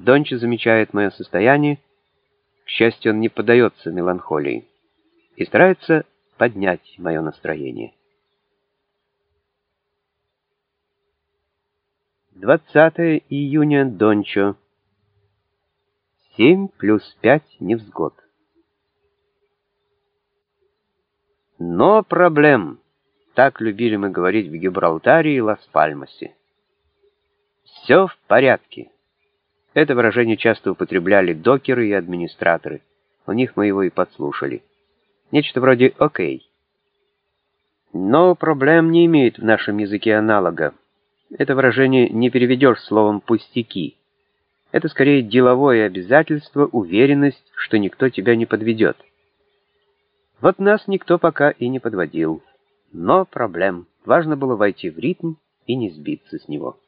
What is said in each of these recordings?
Донча замечает мое состояние, к счастью, он не поддается меланхолии, и старается поднять мое настроение. 20 июня, Дончо. 7 плюс 5 невзгод. Но проблем. Так любили мы говорить в Гибралтаре и Лас-Пальмасе. Все в порядке. Это выражение часто употребляли докеры и администраторы. У них мы его и подслушали. Нечто вроде «окей». Но проблем не имеет в нашем языке аналога. Это выражение не переведешь словом «пустяки». Это скорее деловое обязательство, уверенность, что никто тебя не подведет. Вот нас никто пока и не подводил. Но проблем. Важно было войти в ритм и не сбиться с него.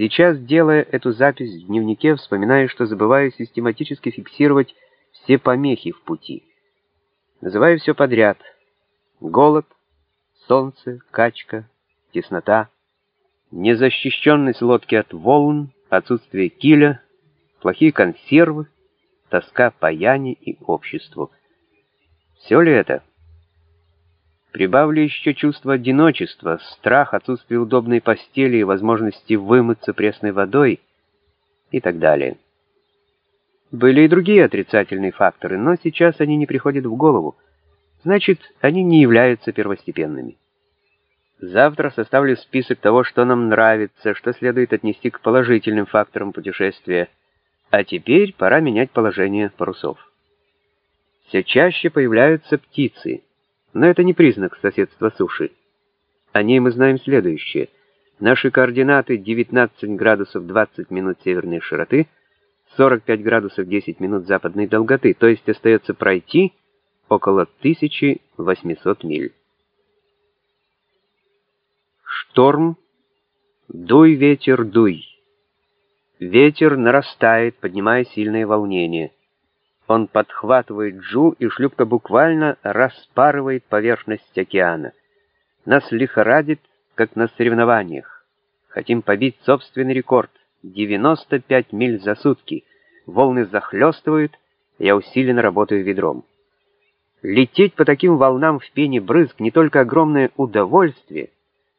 Сейчас, делая эту запись в дневнике, вспоминаю, что забываю систематически фиксировать все помехи в пути. Называю все подряд. Голод, солнце, качка, теснота, незащищенность лодки от волн, отсутствие киля, плохие консервы, тоска по Яне и обществу — все ли это? Прибавлю еще чувство одиночества, страх, отсутствие удобной постели и возможности вымыться пресной водой и так далее. Были и другие отрицательные факторы, но сейчас они не приходят в голову. Значит, они не являются первостепенными. Завтра составлю список того, что нам нравится, что следует отнести к положительным факторам путешествия. А теперь пора менять положение парусов. Все чаще появляются птицы, но это не признак соседства суши. О ней мы знаем следующее. Наши координаты 19 градусов 20 минут северной широты, 45 градусов 10 минут западной долготы, то есть остается пройти около 1800 миль. Шторм. Дуй, ветер, дуй. Ветер нарастает, поднимая сильное волнение. Он подхватывает джу, и шлюпка буквально распарывает поверхность океана. Нас лихорадит, как на соревнованиях. Хотим побить собственный рекорд. 95 миль за сутки. Волны захлестывают, я усиленно работаю ведром. Лететь по таким волнам в пене брызг не только огромное удовольствие,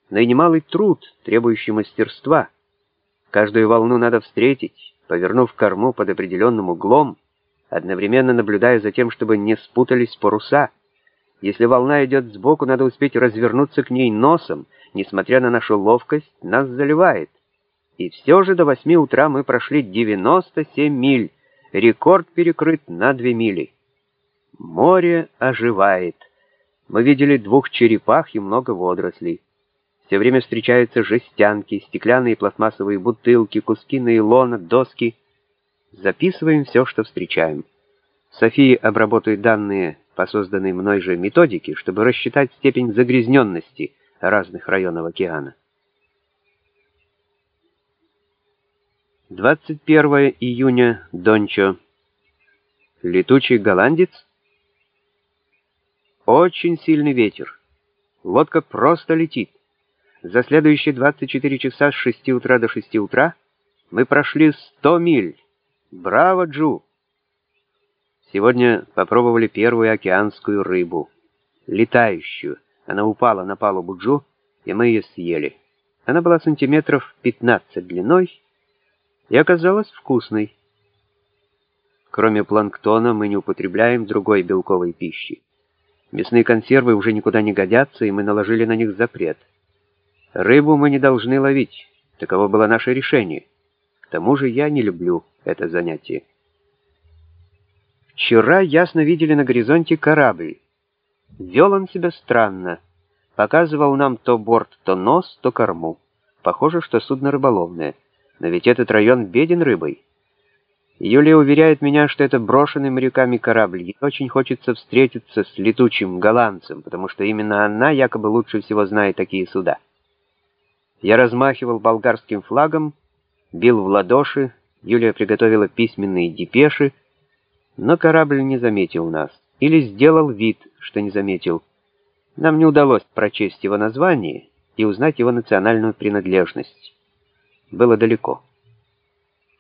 но и немалый труд, требующий мастерства. Каждую волну надо встретить, повернув корму под определенным углом, одновременно наблюдая за тем, чтобы не спутались паруса. Если волна идет сбоку, надо успеть развернуться к ней носом. Несмотря на нашу ловкость, нас заливает. И все же до восьми утра мы прошли 97 миль. Рекорд перекрыт на две мили. Море оживает. Мы видели двух черепах и много водорослей. Все время встречаются жестянки, стеклянные пластмассовые бутылки, куски нейлона, доски — Записываем все, что встречаем. София обработает данные по созданной мной же методике, чтобы рассчитать степень загрязненности разных районов океана. 21 июня, Дончо. Летучий голландец? Очень сильный ветер. Лодка просто летит. За следующие 24 часа с 6 утра до 6 утра мы прошли 100 миль. Браво, Джу! Сегодня попробовали первую океанскую рыбу. Летающую. Она упала на палубу Джу, и мы ее съели. Она была сантиметров 15 длиной и оказалась вкусной. Кроме планктона мы не употребляем другой белковой пищи. Мясные консервы уже никуда не годятся, и мы наложили на них запрет. Рыбу мы не должны ловить. Таково было наше решение. К тому же я не люблю это занятие. Вчера ясно видели на горизонте корабль. Вел он себя странно. Показывал нам то борт, то нос, то корму. Похоже, что судно рыболовное. Но ведь этот район беден рыбой. Юлия уверяет меня, что это брошенный моряками корабль. Ей очень хочется встретиться с летучим голландцем, потому что именно она якобы лучше всего знает такие суда. Я размахивал болгарским флагом, бил в ладоши, Юлия приготовила письменные депеши, но корабль не заметил нас. Или сделал вид, что не заметил. Нам не удалось прочесть его название и узнать его национальную принадлежность. Было далеко.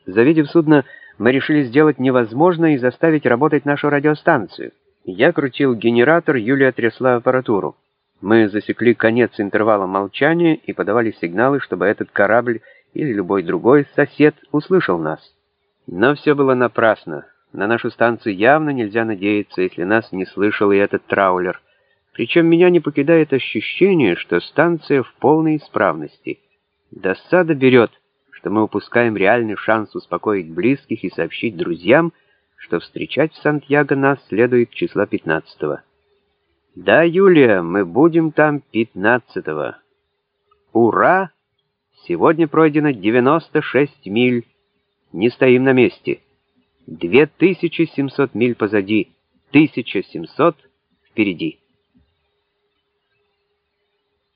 Завидев судно, мы решили сделать невозможное и заставить работать нашу радиостанцию. Я крутил генератор, Юлия трясла аппаратуру. Мы засекли конец интервала молчания и подавали сигналы, чтобы этот корабль или любой другой сосед услышал нас. Но все было напрасно. На нашу станцию явно нельзя надеяться, если нас не слышал и этот траулер. Причем меня не покидает ощущение, что станция в полной исправности. Досада берет, что мы упускаем реальный шанс успокоить близких и сообщить друзьям, что встречать в Сантьяго нас следует числа 15-го. Да, Юлия, мы будем там 15-го. Ура! Сегодня пройдено 96 миль. Не стоим на месте. 2700 миль позади, 1700 впереди.